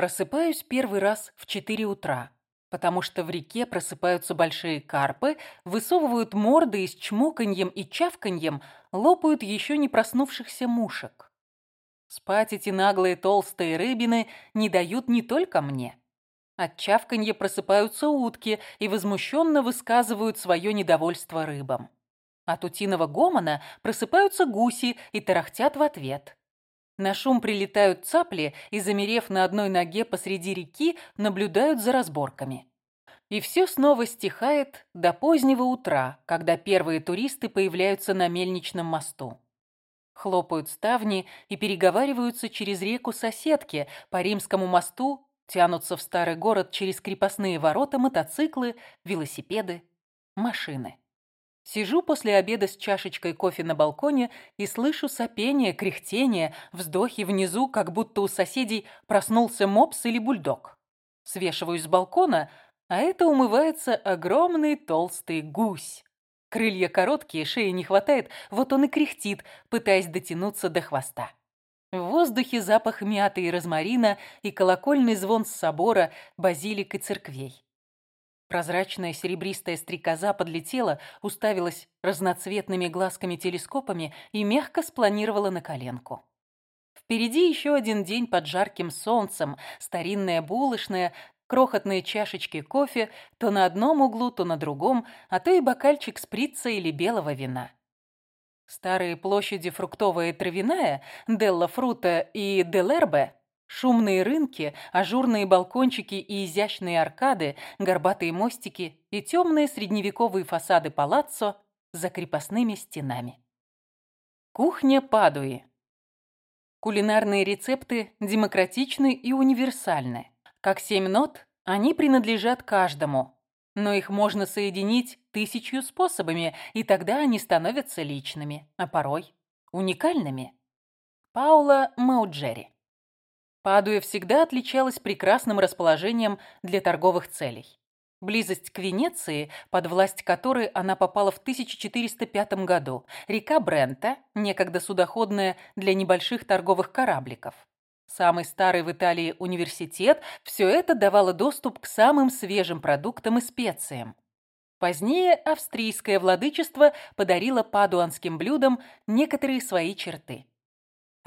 Просыпаюсь первый раз в 4 утра, потому что в реке просыпаются большие карпы, высовывают морды и с чмоканьем и чавканьем лопают еще не проснувшихся мушек. Спать эти наглые толстые рыбины не дают не только мне. От чавканья просыпаются утки и возмущенно высказывают свое недовольство рыбам. От утиного гомона просыпаются гуси и тарахтят в ответ. На шум прилетают цапли и, замерев на одной ноге посреди реки, наблюдают за разборками. И все снова стихает до позднего утра, когда первые туристы появляются на мельничном мосту. Хлопают ставни и переговариваются через реку соседки. По римскому мосту тянутся в старый город через крепостные ворота мотоциклы, велосипеды, машины. Сижу после обеда с чашечкой кофе на балконе и слышу сопение, кряхтение, вздохи внизу, как будто у соседей проснулся мопс или бульдог. Свешиваюсь с балкона, а это умывается огромный толстый гусь. Крылья короткие, шеи не хватает, вот он и кряхтит, пытаясь дотянуться до хвоста. В воздухе запах мяты и розмарина и колокольный звон с собора, базилик и церквей. Прозрачная серебристая стрекоза подлетела, уставилась разноцветными глазками-телескопами и мягко спланировала на коленку. Впереди еще один день под жарким солнцем, старинная булочная, крохотные чашечки кофе то на одном углу, то на другом, а то и бокальчик сприца или белого вина. Старые площади фруктовая и травяная, Делла Фрута и Делербе Шумные рынки, ажурные балкончики и изящные аркады, горбатые мостики и темные средневековые фасады палаццо за крепостными стенами. Кухня Падуи. Кулинарные рецепты демократичны и универсальны. Как семь нот, они принадлежат каждому, но их можно соединить тысячью способами, и тогда они становятся личными, а порой уникальными. Паула Мауджери Падуя всегда отличалась прекрасным расположением для торговых целей. Близость к Венеции, под власть которой она попала в 1405 году, река Брента, некогда судоходная для небольших торговых корабликов. Самый старый в Италии университет – все это давало доступ к самым свежим продуктам и специям. Позднее австрийское владычество подарило падуанским блюдам некоторые свои черты.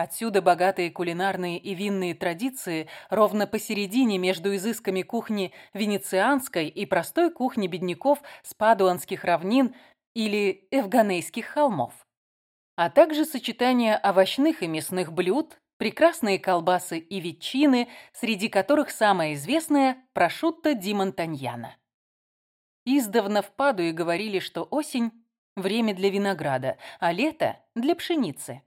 Отсюда богатые кулинарные и винные традиции ровно посередине между изысками кухни венецианской и простой кухни бедняков с падуанских равнин или эвганейских холмов. А также сочетание овощных и мясных блюд, прекрасные колбасы и ветчины, среди которых самая известная – прошутто ди Монтаньяна. Издавна в Падуе говорили, что осень – время для винограда, а лето – для пшеницы.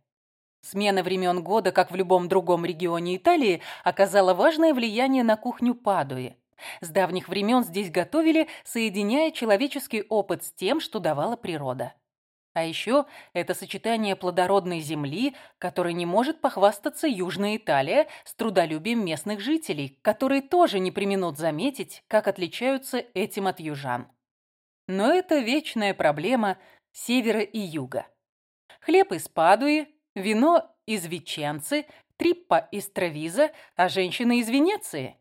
Смена времен года, как в любом другом регионе Италии, оказала важное влияние на кухню Падуи. С давних времен здесь готовили, соединяя человеческий опыт с тем, что давала природа. А еще это сочетание плодородной земли, которой не может похвастаться Южная Италия с трудолюбием местных жителей, которые тоже не применут заметить, как отличаются этим от южан. Но это вечная проблема севера и юга. Хлеб из Падуи, Вино из Веченцы, триппа из Травиза, а женщины из Венеции.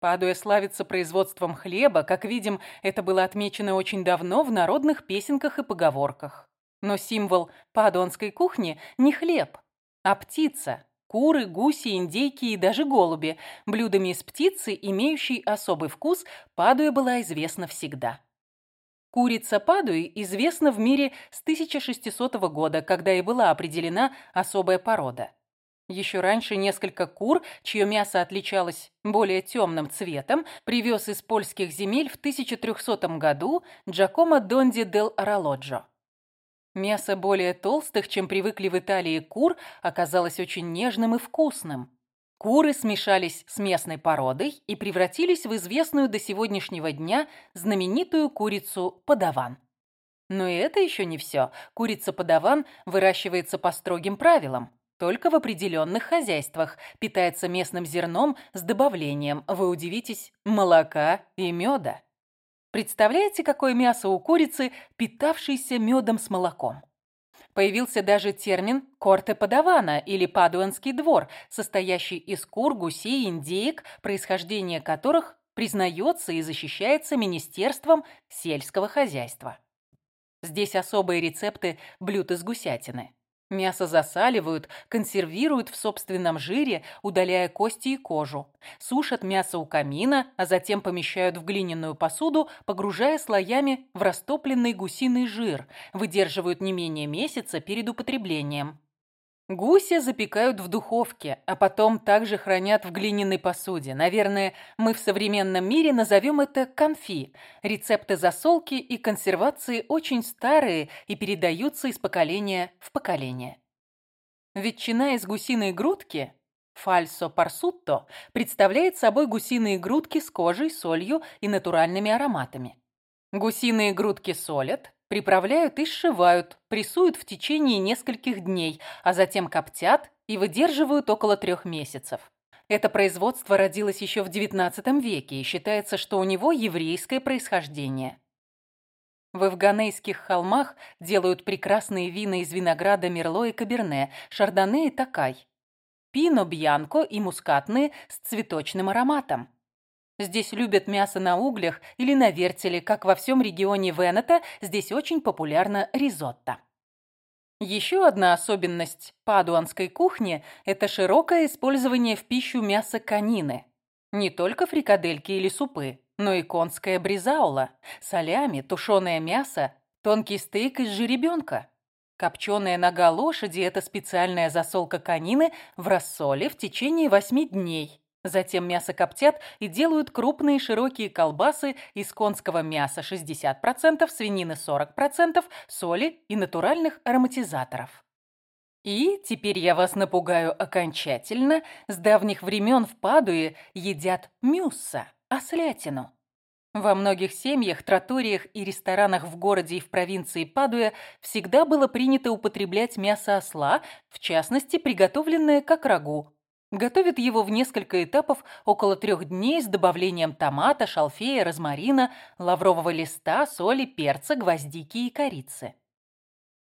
Падуя славится производством хлеба, как видим, это было отмечено очень давно в народных песенках и поговорках. Но символ падуанской кухни не хлеб, а птица. Куры, гуси, индейки и даже голуби. Блюдами из птицы, имеющей особый вкус, Падуя была известна всегда. Курица падуи известна в мире с 1600 года, когда и была определена особая порода. Еще раньше несколько кур, чье мясо отличалось более темным цветом, привез из польских земель в 1300 году Джакомо Донди дел Аралоджо. Мясо более толстых, чем привыкли в Италии кур, оказалось очень нежным и вкусным. Куры смешались с местной породой и превратились в известную до сегодняшнего дня знаменитую курицу подаван. Но и это еще не все. Курица подаван выращивается по строгим правилам. Только в определенных хозяйствах питается местным зерном с добавлением, вы удивитесь, молока и меда. Представляете, какое мясо у курицы, питавшейся медом с молоком? Появился даже термин «корте падавана» или «падуанский двор», состоящий из кур, гусей, индеек, происхождение которых признается и защищается Министерством сельского хозяйства. Здесь особые рецепты блюд из гусятины. Мясо засаливают, консервируют в собственном жире, удаляя кости и кожу. Сушат мясо у камина, а затем помещают в глиняную посуду, погружая слоями в растопленный гусиный жир. Выдерживают не менее месяца перед употреблением. Гуся запекают в духовке, а потом также хранят в глиняной посуде. Наверное, мы в современном мире назовем это конфи. Рецепты засолки и консервации очень старые и передаются из поколения в поколение. Ветчина из гусиной грудки Фальсо парсутто представляет собой гусиные грудки с кожей, солью и натуральными ароматами. Гусиные грудки солят, Приправляют и сшивают, прессуют в течение нескольких дней, а затем коптят и выдерживают около трех месяцев. Это производство родилось еще в XIX веке и считается, что у него еврейское происхождение. В Эвганейских холмах делают прекрасные вина из винограда Мерло и Каберне, Шардоне и Такай. Пино, Бьянко и мускатные с цветочным ароматом. Здесь любят мясо на углях или на вертеле, как во всем регионе Венета, здесь очень популярна ризотто. Еще одна особенность падуанской кухни – это широкое использование в пищу мяса конины. Не только фрикадельки или супы, но и конская бризаула, солями, тушеное мясо, тонкий стейк из жеребенка. Копченая нога лошади – это специальная засолка конины в рассоле в течение восьми дней – Затем мясо коптят и делают крупные широкие колбасы из конского мяса 60%, свинины 40%, соли и натуральных ароматизаторов. И, теперь я вас напугаю окончательно, с давних времен в Падуе едят мюсса, ослятину. Во многих семьях, троториях и ресторанах в городе и в провинции Падуя всегда было принято употреблять мясо осла, в частности, приготовленное как рагу, Готовят его в несколько этапов около трех дней с добавлением томата, шалфея, розмарина, лаврового листа, соли, перца, гвоздики и корицы.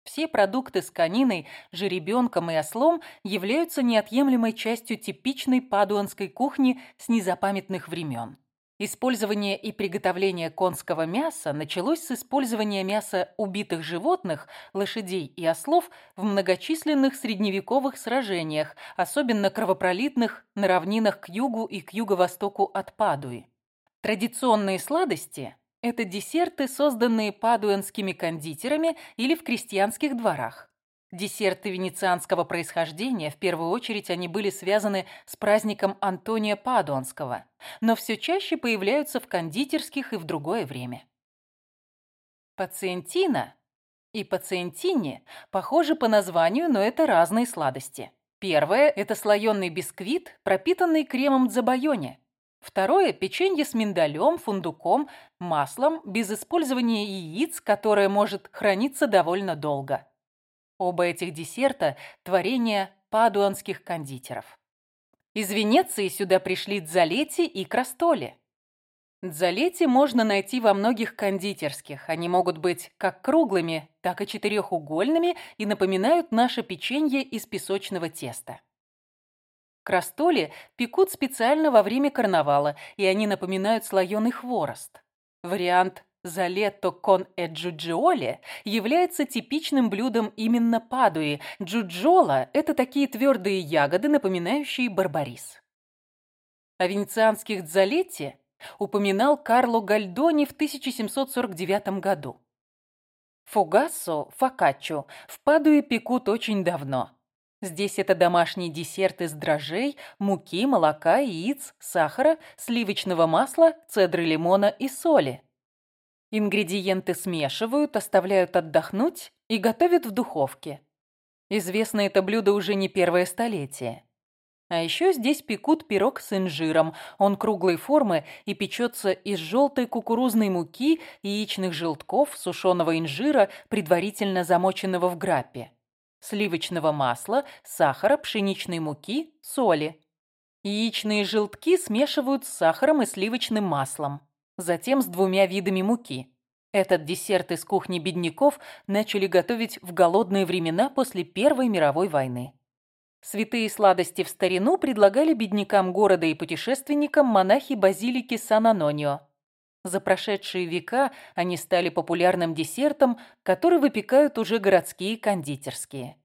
Все продукты с кониной, жеребенком и ослом являются неотъемлемой частью типичной падуанской кухни с незапамятных времен. Использование и приготовление конского мяса началось с использования мяса убитых животных, лошадей и ослов в многочисленных средневековых сражениях, особенно кровопролитных на равнинах к югу и к юго-востоку от Падуи. Традиционные сладости – это десерты, созданные падуэнскими кондитерами или в крестьянских дворах. Десерты венецианского происхождения, в первую очередь, они были связаны с праздником Антония Падуанского, но все чаще появляются в кондитерских и в другое время. Пациентина и пациентини похожи по названию, но это разные сладости. Первое – это слоеный бисквит, пропитанный кремом дзабайоне. Второе – печенье с миндалем, фундуком, маслом, без использования яиц, которое может храниться довольно долго. Оба этих десерта – творения падуанских кондитеров. Из Венеции сюда пришли дзалети и крастоли. Дзалети можно найти во многих кондитерских. Они могут быть как круглыми, так и четырехугольными и напоминают наше печенье из песочного теста. Крастоли пекут специально во время карнавала, и они напоминают слоеный хворост. Вариант Залетто кон э джуджиоле является типичным блюдом именно Падуи. Джуджола – это такие твердые ягоды, напоминающие барбарис. О венецианских дзалетти упоминал Карло Гальдони в 1749 году. Фугассо, фокаччо в Падуе пекут очень давно. Здесь это домашний десерт из дрожжей, муки, молока, яиц, сахара, сливочного масла, цедры лимона и соли. Ингредиенты смешивают, оставляют отдохнуть и готовят в духовке. Известно это блюдо уже не первое столетие. А еще здесь пекут пирог с инжиром. Он круглой формы и печется из желтой кукурузной муки, яичных желтков, сушеного инжира, предварительно замоченного в граппе, сливочного масла, сахара, пшеничной муки, соли. Яичные желтки смешивают с сахаром и сливочным маслом затем с двумя видами муки. Этот десерт из кухни бедняков начали готовить в голодные времена после Первой мировой войны. Святые сладости в старину предлагали беднякам города и путешественникам монахи базилики Сан-Анонио. За прошедшие века они стали популярным десертом, который выпекают уже городские кондитерские.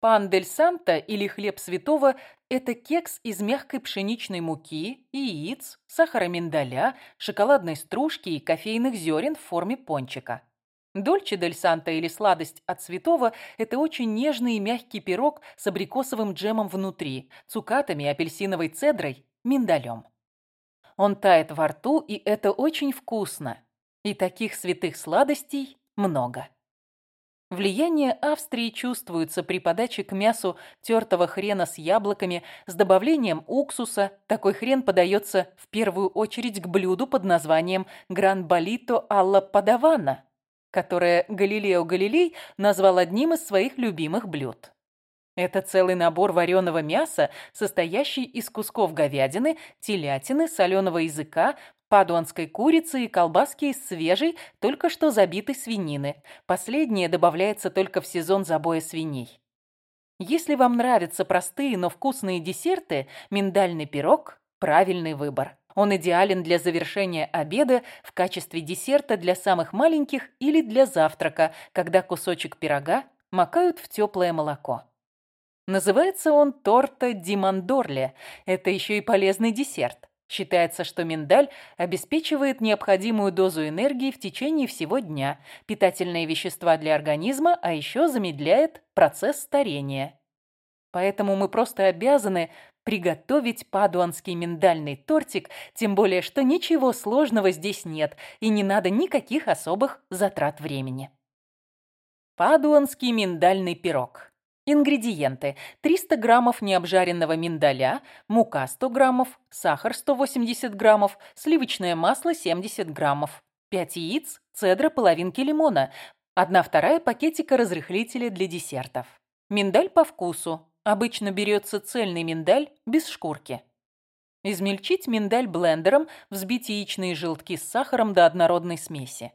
Пан дель Санта или хлеб святого – это кекс из мягкой пшеничной муки, яиц, сахара миндаля, шоколадной стружки и кофейных зерен в форме пончика. Дольче дель Санта или сладость от святого – это очень нежный и мягкий пирог с абрикосовым джемом внутри, цукатами, апельсиновой цедрой, миндалем. Он тает во рту, и это очень вкусно. И таких святых сладостей много. Влияние Австрии чувствуется при подаче к мясу тертого хрена с яблоками с добавлением уксуса. Такой хрен подается в первую очередь к блюду под названием гран-болито алла падавана, которое Галилео Галилей назвал одним из своих любимых блюд. Это целый набор вареного мяса, состоящий из кусков говядины, телятины, соленого языка, падуанской курицы и колбаски из свежей, только что забитой свинины. Последнее добавляется только в сезон забоя свиней. Если вам нравятся простые, но вкусные десерты, миндальный пирог – правильный выбор. Он идеален для завершения обеда в качестве десерта для самых маленьких или для завтрака, когда кусочек пирога макают в теплое молоко. Называется он торта ди мандорле. Это еще и полезный десерт. Считается, что миндаль обеспечивает необходимую дозу энергии в течение всего дня, питательные вещества для организма, а еще замедляет процесс старения. Поэтому мы просто обязаны приготовить падуанский миндальный тортик, тем более, что ничего сложного здесь нет и не надо никаких особых затрат времени. Падуанский миндальный пирог. Ингредиенты. 300 граммов необжаренного миндаля, мука 100 граммов, сахар 180 граммов, сливочное масло 70 граммов, 5 яиц, цедра половинки лимона, 1 вторая пакетика разрыхлителя для десертов. Миндаль по вкусу. Обычно берется цельный миндаль без шкурки. Измельчить миндаль блендером, взбить яичные желтки с сахаром до однородной смеси.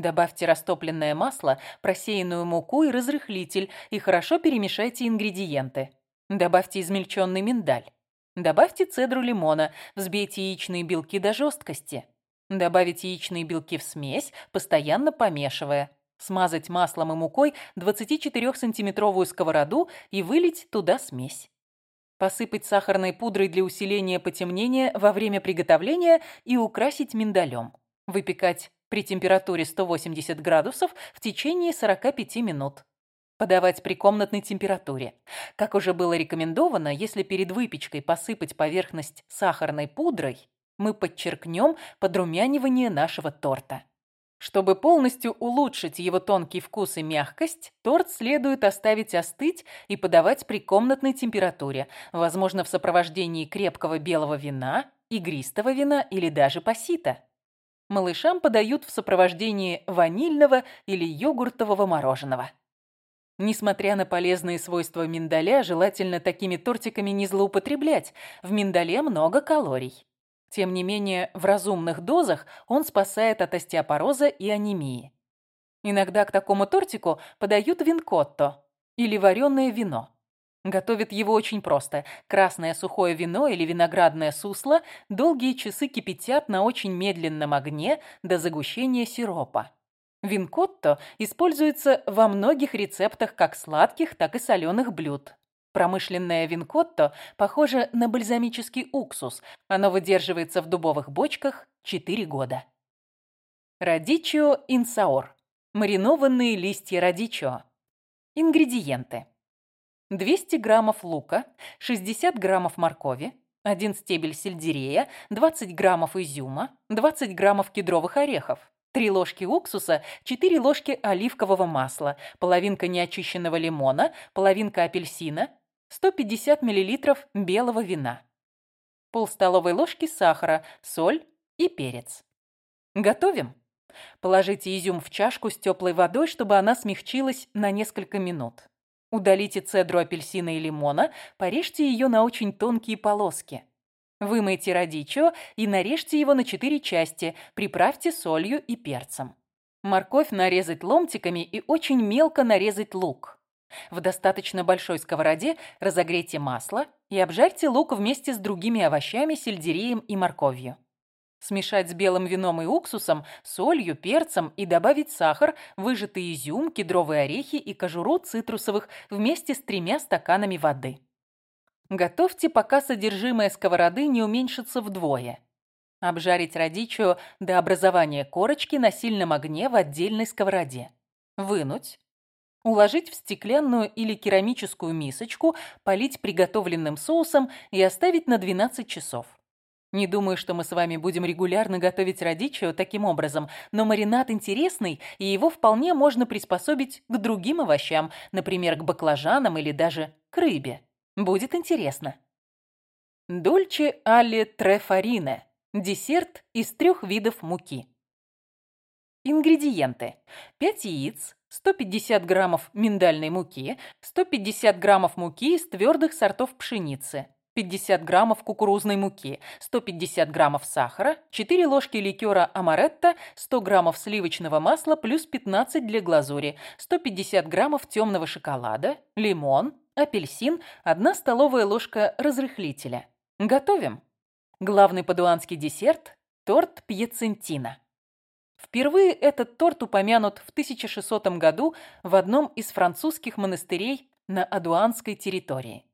Добавьте растопленное масло, просеянную муку и разрыхлитель и хорошо перемешайте ингредиенты. Добавьте измельченный миндаль. Добавьте цедру лимона, взбейте яичные белки до жесткости. Добавить яичные белки в смесь, постоянно помешивая. Смазать маслом и мукой 24-сантиметровую сковороду и вылить туда смесь. Посыпать сахарной пудрой для усиления потемнения во время приготовления и украсить миндалем. Выпекать при температуре 180 градусов в течение 45 минут. Подавать при комнатной температуре. Как уже было рекомендовано, если перед выпечкой посыпать поверхность сахарной пудрой, мы подчеркнем подрумянивание нашего торта. Чтобы полностью улучшить его тонкий вкус и мягкость, торт следует оставить остыть и подавать при комнатной температуре, возможно, в сопровождении крепкого белого вина, игристого вина или даже пасита. Малышам подают в сопровождении ванильного или йогуртового мороженого. Несмотря на полезные свойства миндаля, желательно такими тортиками не злоупотреблять. В миндале много калорий. Тем не менее, в разумных дозах он спасает от остеопороза и анемии. Иногда к такому тортику подают винкотто или вареное вино. Готовят его очень просто. Красное сухое вино или виноградное сусло долгие часы кипятят на очень медленном огне до загущения сиропа. Винкотто используется во многих рецептах как сладких, так и соленых блюд. Промышленное винкотто похоже на бальзамический уксус. Оно выдерживается в дубовых бочках 4 года. Радичио инсаор. Маринованные листья радичио. Ингредиенты. 200 граммов лука, 60 граммов моркови, 1 стебель сельдерея, 20 граммов изюма, 20 граммов кедровых орехов, 3 ложки уксуса, 4 ложки оливкового масла, половинка неочищенного лимона, половинка апельсина, 150 мл белого вина, пол столовой ложки сахара, соль и перец. Готовим. Положите изюм в чашку с теплой водой, чтобы она смягчилась на несколько минут. Удалите цедру апельсина и лимона, порежьте ее на очень тонкие полоски. Вымойте радичо и нарежьте его на 4 части, приправьте солью и перцем. Морковь нарезать ломтиками и очень мелко нарезать лук. В достаточно большой сковороде разогрейте масло и обжарьте лук вместе с другими овощами, сельдереем и морковью. Смешать с белым вином и уксусом, солью, перцем и добавить сахар, выжатый изюм, кедровые орехи и кожуру цитрусовых вместе с тремя стаканами воды. Готовьте, пока содержимое сковороды не уменьшится вдвое. Обжарить радичио до образования корочки на сильном огне в отдельной сковороде. Вынуть. Уложить в стеклянную или керамическую мисочку, полить приготовленным соусом и оставить на 12 часов. Не думаю, что мы с вами будем регулярно готовить радичио таким образом, но маринад интересный, и его вполне можно приспособить к другим овощам, например, к баклажанам или даже к рыбе. Будет интересно. Дольче алле трефарине. Десерт из трех видов муки. Ингредиенты. 5 яиц, 150 граммов миндальной муки, 150 граммов муки из твердых сортов пшеницы, 50 граммов кукурузной муки, 150 граммов сахара, 4 ложки ликера амаретто, 100 граммов сливочного масла плюс 15 для глазури, 150 граммов темного шоколада, лимон, апельсин, 1 столовая ложка разрыхлителя. Готовим. Главный падуанский десерт – торт пьецентина. Впервые этот торт упомянут в 1600 году в одном из французских монастырей на Адуанской территории.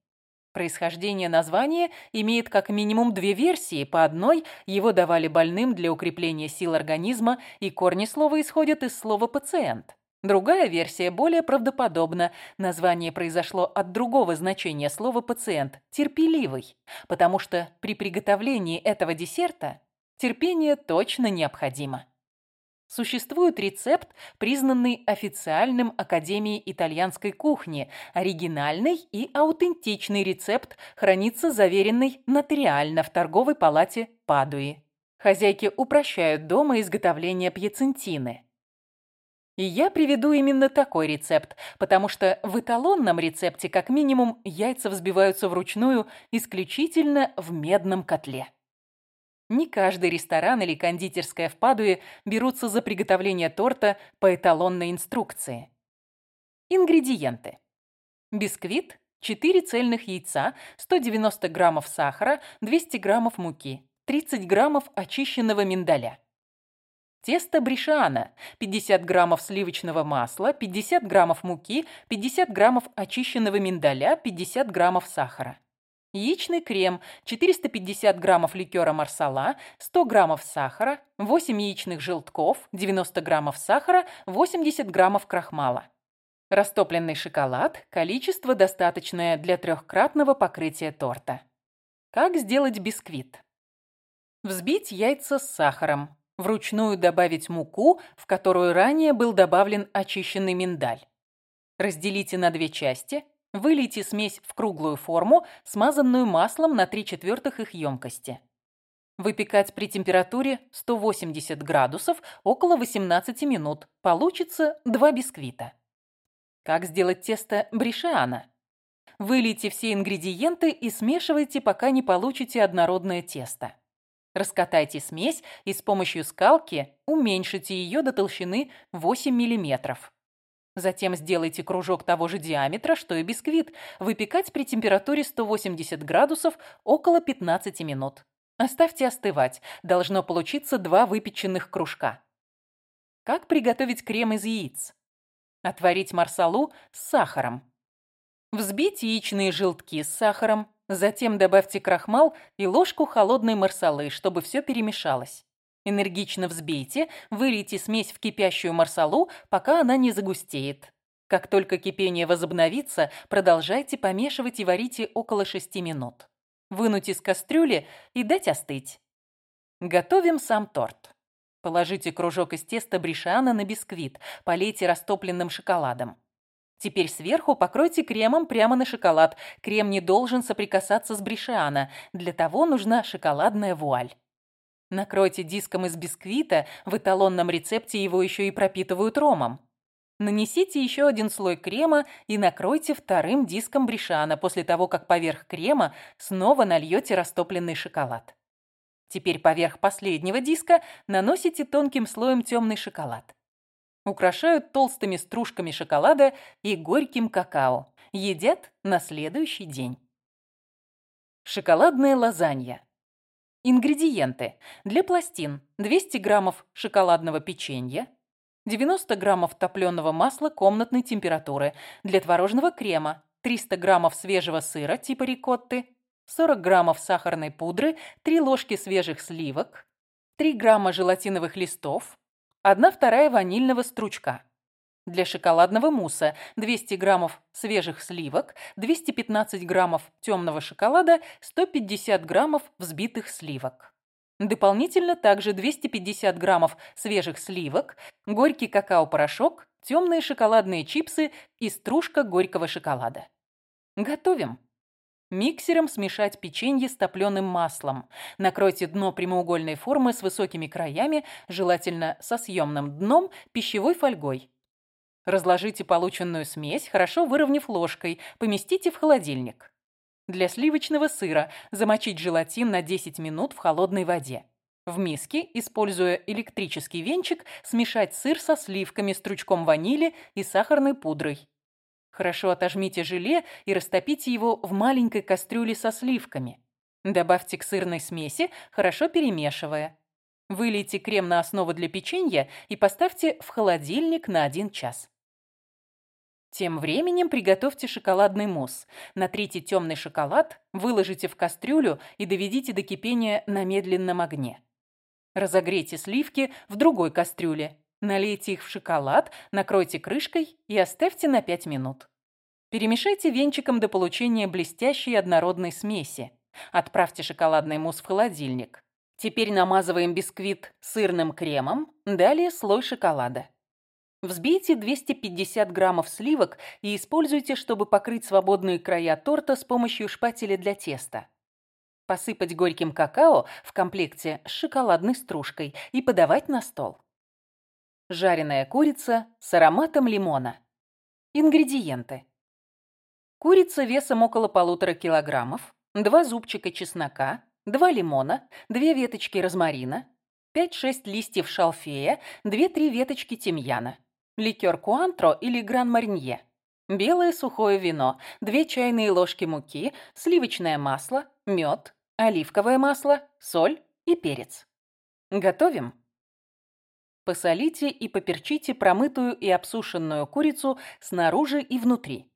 Происхождение названия имеет как минимум две версии. По одной его давали больным для укрепления сил организма, и корни слова исходят из слова «пациент». Другая версия более правдоподобна. Название произошло от другого значения слова «пациент» – «терпеливый», потому что при приготовлении этого десерта терпение точно необходимо. Существует рецепт, признанный официальным Академией итальянской кухни. Оригинальный и аутентичный рецепт хранится заверенный нотариально в торговой палате Падуи. Хозяйки упрощают дома изготовление пьецентины. И я приведу именно такой рецепт, потому что в эталонном рецепте как минимум яйца взбиваются вручную исключительно в медном котле. Не каждый ресторан или кондитерская в Падуе берутся за приготовление торта по эталонной инструкции. Ингредиенты. Бисквит, 4 цельных яйца, 190 граммов сахара, 200 граммов муки, 30 граммов очищенного миндаля. Тесто брешиана, 50 граммов сливочного масла, 50 граммов муки, 50 граммов очищенного миндаля, 50 граммов сахара. Яичный крем, 450 граммов ликера марсала, 100 граммов сахара, 8 яичных желтков, 90 граммов сахара, 80 граммов крахмала. Растопленный шоколад, количество достаточное для трехкратного покрытия торта. Как сделать бисквит? Взбить яйца с сахаром. Вручную добавить муку, в которую ранее был добавлен очищенный миндаль. Разделите на две части. Вылейте смесь в круглую форму, смазанную маслом на 3 четвертых их емкости. Выпекать при температуре 180 градусов около 18 минут. Получится два бисквита. Как сделать тесто брешиана? Вылейте все ингредиенты и смешивайте, пока не получите однородное тесто. Раскатайте смесь и с помощью скалки уменьшите ее до толщины 8 мм. Затем сделайте кружок того же диаметра, что и бисквит. Выпекать при температуре 180 градусов около 15 минут. Оставьте остывать. Должно получиться два выпеченных кружка. Как приготовить крем из яиц? Отварить марсалу с сахаром. Взбить яичные желтки с сахаром, Затем добавьте крахмал и ложку холодной марсалы, чтобы все перемешалось. Энергично взбейте, вылейте смесь в кипящую марсалу, пока она не загустеет. Как только кипение возобновится, продолжайте помешивать и варите около 6 минут. Вынуть из кастрюли и дать остыть. Готовим сам торт. Положите кружок из теста брешана на бисквит, полейте растопленным шоколадом. Теперь сверху покройте кремом прямо на шоколад. Крем не должен соприкасаться с брешиано. Для того нужна шоколадная вуаль. Накройте диском из бисквита, в эталонном рецепте его еще и пропитывают ромом. Нанесите еще один слой крема и накройте вторым диском брешана после того, как поверх крема снова нальете растопленный шоколад. Теперь поверх последнего диска наносите тонким слоем темный шоколад. Украшают толстыми стружками шоколада и горьким какао. Едят на следующий день. Шоколадная лазанья. Ингредиенты. Для пластин 200 граммов шоколадного печенья, 90 граммов топленого масла комнатной температуры. Для творожного крема 300 граммов свежего сыра типа рикотты, 40 граммов сахарной пудры, 3 ложки свежих сливок, 3 грамма желатиновых листов, 1 вторая ванильного стручка. Для шоколадного мусса 200 граммов свежих сливок, 215 граммов темного шоколада, 150 граммов взбитых сливок. Дополнительно также 250 граммов свежих сливок, горький какао-порошок, темные шоколадные чипсы и стружка горького шоколада. Готовим. Миксером смешать печенье с топленым маслом. Накройте дно прямоугольной формы с высокими краями, желательно со съемным дном, пищевой фольгой. Разложите полученную смесь, хорошо выровняв ложкой, поместите в холодильник. Для сливочного сыра замочить желатин на 10 минут в холодной воде. В миске, используя электрический венчик, смешать сыр со сливками, стручком ванили и сахарной пудрой. Хорошо отожмите желе и растопите его в маленькой кастрюле со сливками. Добавьте к сырной смеси, хорошо перемешивая. Вылейте крем на основу для печенья и поставьте в холодильник на 1 час. Тем временем приготовьте шоколадный мусс. Натрите темный шоколад, выложите в кастрюлю и доведите до кипения на медленном огне. Разогрейте сливки в другой кастрюле. Налейте их в шоколад, накройте крышкой и оставьте на 5 минут. Перемешайте венчиком до получения блестящей однородной смеси. Отправьте шоколадный мусс в холодильник. Теперь намазываем бисквит сырным кремом, далее слой шоколада. Взбейте 250 граммов сливок и используйте, чтобы покрыть свободные края торта с помощью шпателя для теста. Посыпать горьким какао в комплекте с шоколадной стружкой и подавать на стол. Жареная курица с ароматом лимона. Ингредиенты. Курица весом около полутора килограммов, два зубчика чеснока, два лимона, две веточки розмарина, 5-6 листьев шалфея, 2-3 веточки тимьяна, ликер куантро или гран-маринье, белое сухое вино, 2 чайные ложки муки, сливочное масло, мед, оливковое масло, соль и перец. Готовим. Посолите и поперчите промытую и обсушенную курицу снаружи и внутри.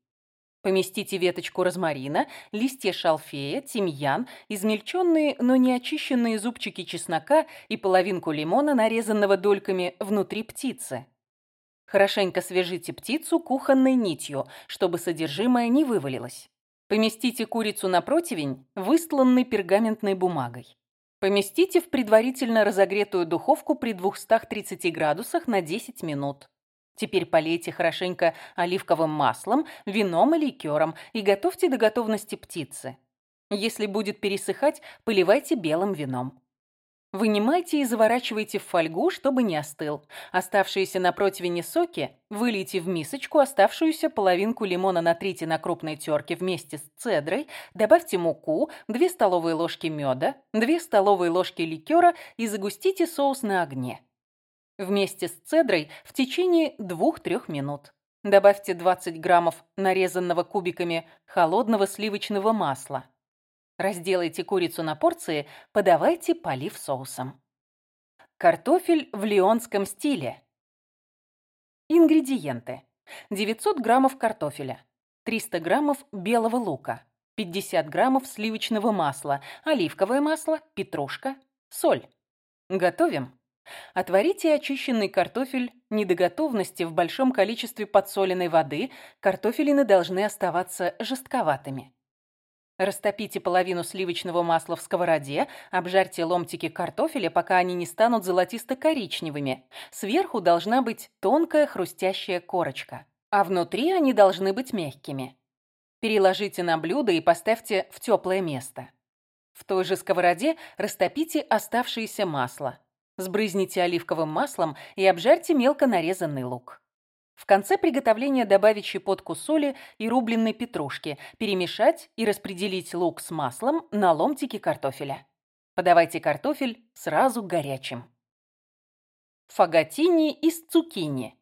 Поместите веточку розмарина, листья шалфея, тимьян, измельченные, но не очищенные зубчики чеснока и половинку лимона, нарезанного дольками, внутри птицы. Хорошенько свяжите птицу кухонной нитью, чтобы содержимое не вывалилось. Поместите курицу на противень, выстланный пергаментной бумагой. Поместите в предварительно разогретую духовку при 230 градусах на 10 минут. Теперь полейте хорошенько оливковым маслом, вином и ликером и готовьте до готовности птицы. Если будет пересыхать, поливайте белым вином. Вынимайте и заворачивайте в фольгу, чтобы не остыл. Оставшиеся на противне соки вылейте в мисочку, оставшуюся половинку лимона натрите на крупной терке вместе с цедрой, добавьте муку, 2 столовые ложки меда, 2 столовые ложки ликера и загустите соус на огне. Вместе с цедрой в течение 2-3 минут. Добавьте 20 граммов нарезанного кубиками холодного сливочного масла. Разделайте курицу на порции, подавайте, полив соусом. Картофель в лионском стиле. Ингредиенты. 900 граммов картофеля, 300 граммов белого лука, 50 граммов сливочного масла, оливковое масло, петрушка, соль. Готовим. Отварите очищенный картофель не до готовности в большом количестве подсоленной воды, картофелины должны оставаться жестковатыми. Растопите половину сливочного масла в сковороде, обжарьте ломтики картофеля, пока они не станут золотисто-коричневыми. Сверху должна быть тонкая хрустящая корочка, а внутри они должны быть мягкими. Переложите на блюдо и поставьте в теплое место. В той же сковороде растопите оставшееся масло. Сбрызните оливковым маслом и обжарьте мелко нарезанный лук. В конце приготовления добавить щепотку соли и рубленной петрушки, перемешать и распределить лук с маслом на ломтики картофеля. Подавайте картофель сразу горячим. Фаготини из цукини.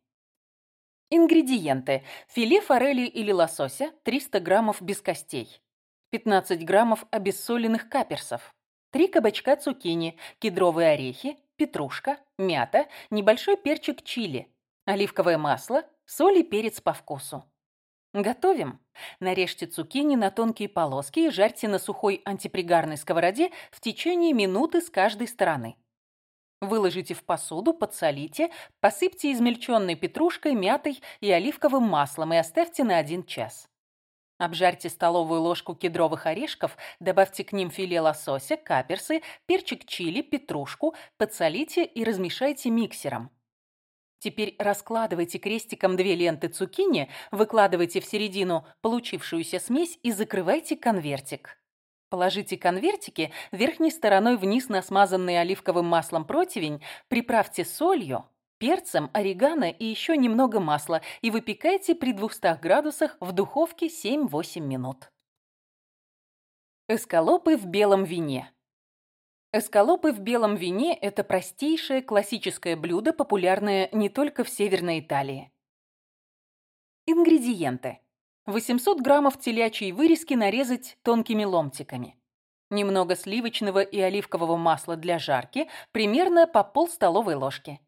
Ингредиенты. Филе форели или лосося 300 граммов без костей. 15 граммов обессоленных каперсов. 3 кабачка цукини, кедровые орехи, петрушка, мята, небольшой перчик чили, оливковое масло, соль и перец по вкусу. Готовим. Нарежьте цукини на тонкие полоски и жарьте на сухой антипригарной сковороде в течение минуты с каждой стороны. Выложите в посуду, подсолите, посыпьте измельченной петрушкой, мятой и оливковым маслом и оставьте на 1 час. Обжарьте столовую ложку кедровых орешков, добавьте к ним филе лосося, каперсы, перчик чили, петрушку, подсолите и размешайте миксером. Теперь раскладывайте крестиком две ленты цукини, выкладывайте в середину получившуюся смесь и закрывайте конвертик. Положите конвертики верхней стороной вниз на смазанный оливковым маслом противень, приправьте солью, перцем, орегано и еще немного масла и выпекайте при 200 градусах в духовке 7-8 минут. Эскалопы в белом вине. Эскалопы в белом вине – это простейшее классическое блюдо, популярное не только в Северной Италии. Ингредиенты. 800 граммов телячьей вырезки нарезать тонкими ломтиками. Немного сливочного и оливкового масла для жарки, примерно по пол столовой ложки.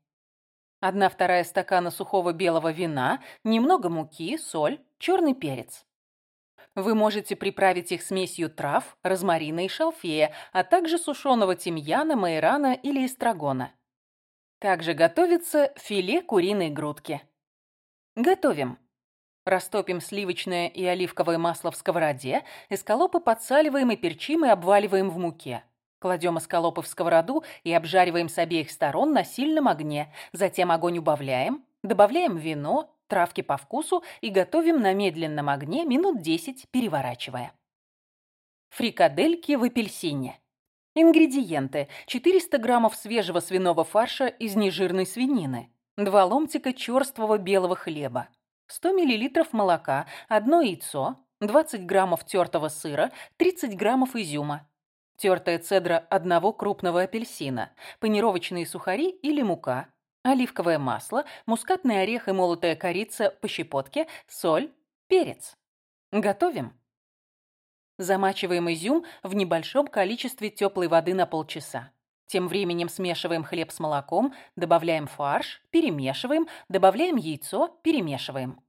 1 вторая стакана сухого белого вина, немного муки, соль, черный перец. Вы можете приправить их смесью трав, розмарина и шалфея, а также сушеного тимьяна, майорана или эстрагона. Также готовится филе куриной грудки. Готовим. Растопим сливочное и оливковое масло в сковороде, эскалопы подсаливаем и перчим и обваливаем в муке. Кладем эскалопы в сковороду и обжариваем с обеих сторон на сильном огне. Затем огонь убавляем, добавляем вино, травки по вкусу и готовим на медленном огне минут 10, переворачивая. Фрикадельки в апельсине. Ингредиенты. 400 граммов свежего свиного фарша из нежирной свинины. 2 ломтика черствого белого хлеба. 100 миллилитров молока, одно яйцо, 20 граммов тертого сыра, 30 граммов изюма, тертая цедра одного крупного апельсина, панировочные сухари или мука, оливковое масло, мускатный орех и молотая корица по щепотке, соль, перец. Готовим. Замачиваем изюм в небольшом количестве теплой воды на полчаса. Тем временем смешиваем хлеб с молоком, добавляем фарш, перемешиваем, добавляем яйцо, перемешиваем.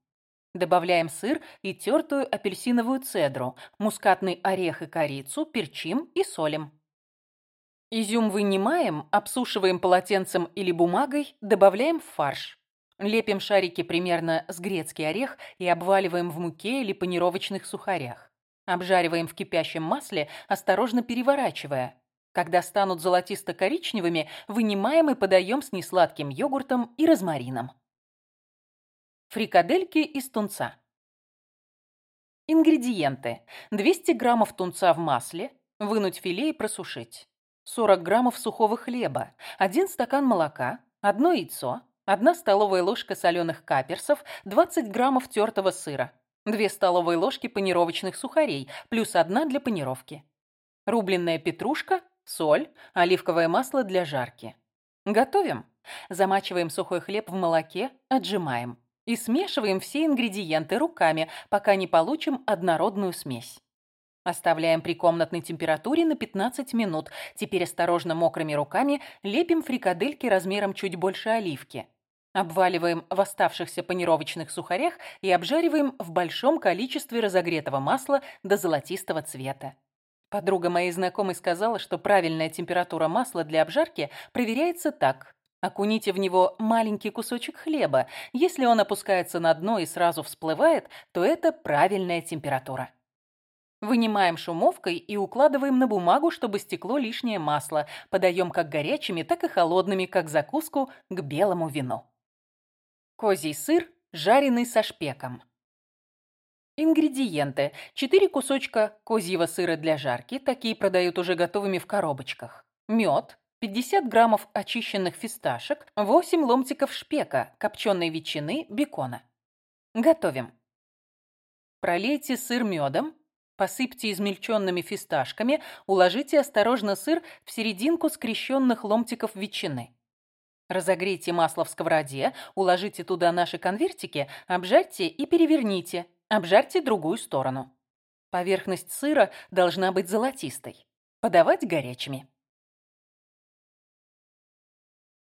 Добавляем сыр и тертую апельсиновую цедру, мускатный орех и корицу, перчим и солим. Изюм вынимаем, обсушиваем полотенцем или бумагой, добавляем в фарш. Лепим шарики примерно с грецкий орех и обваливаем в муке или панировочных сухарях. Обжариваем в кипящем масле, осторожно переворачивая. Когда станут золотисто-коричневыми, вынимаем и подаем с несладким йогуртом и розмарином. Фрикадельки из тунца. Ингредиенты. 200 граммов тунца в масле, вынуть филе и просушить. 40 граммов сухого хлеба, 1 стакан молока, 1 яйцо, 1 столовая ложка соленых каперсов, 20 граммов тертого сыра, 2 столовые ложки панировочных сухарей, плюс 1 для панировки. Рубленная петрушка, соль, оливковое масло для жарки. Готовим. Замачиваем сухой хлеб в молоке, отжимаем. И смешиваем все ингредиенты руками, пока не получим однородную смесь. Оставляем при комнатной температуре на 15 минут. Теперь осторожно мокрыми руками лепим фрикадельки размером чуть больше оливки. Обваливаем в оставшихся панировочных сухарях и обжариваем в большом количестве разогретого масла до золотистого цвета. Подруга моей знакомой сказала, что правильная температура масла для обжарки проверяется так. Окуните в него маленький кусочек хлеба. Если он опускается на дно и сразу всплывает, то это правильная температура. Вынимаем шумовкой и укладываем на бумагу, чтобы стекло лишнее масло. Подаем как горячими, так и холодными, как закуску, к белому вину. Козий сыр, жареный со шпеком. Ингредиенты. 4 кусочка козьего сыра для жарки, такие продают уже готовыми в коробочках. Мед, 50 граммов очищенных фисташек, 8 ломтиков шпека, копченой ветчины, бекона. Готовим. Пролейте сыр медом, Посыпьте измельченными фисташками, уложите осторожно сыр в серединку скрещенных ломтиков ветчины. Разогрейте масло в сковороде, уложите туда наши конвертики, обжарьте и переверните. Обжарьте другую сторону. Поверхность сыра должна быть золотистой. Подавать горячими.